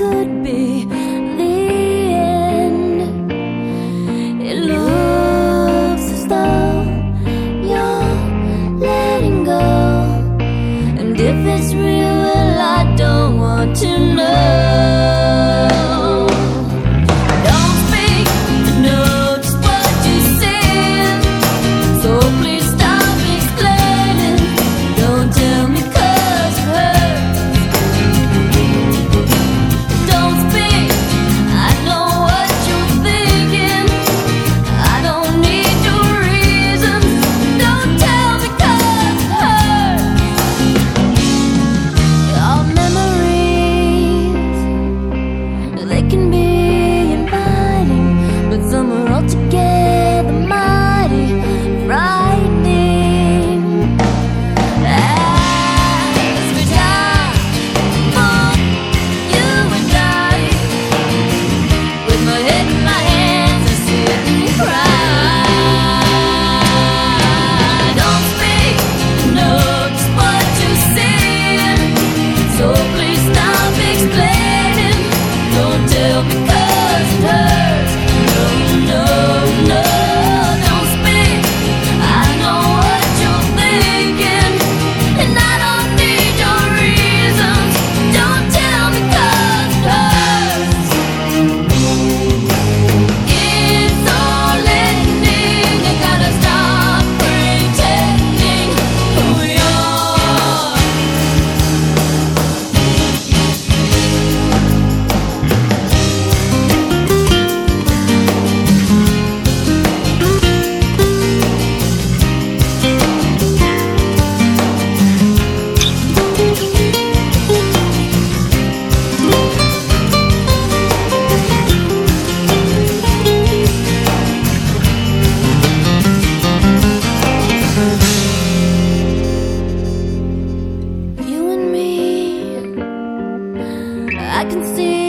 could be the end. It looks as though you're letting go. And if it's real, well, I don't want to know. Summer I can see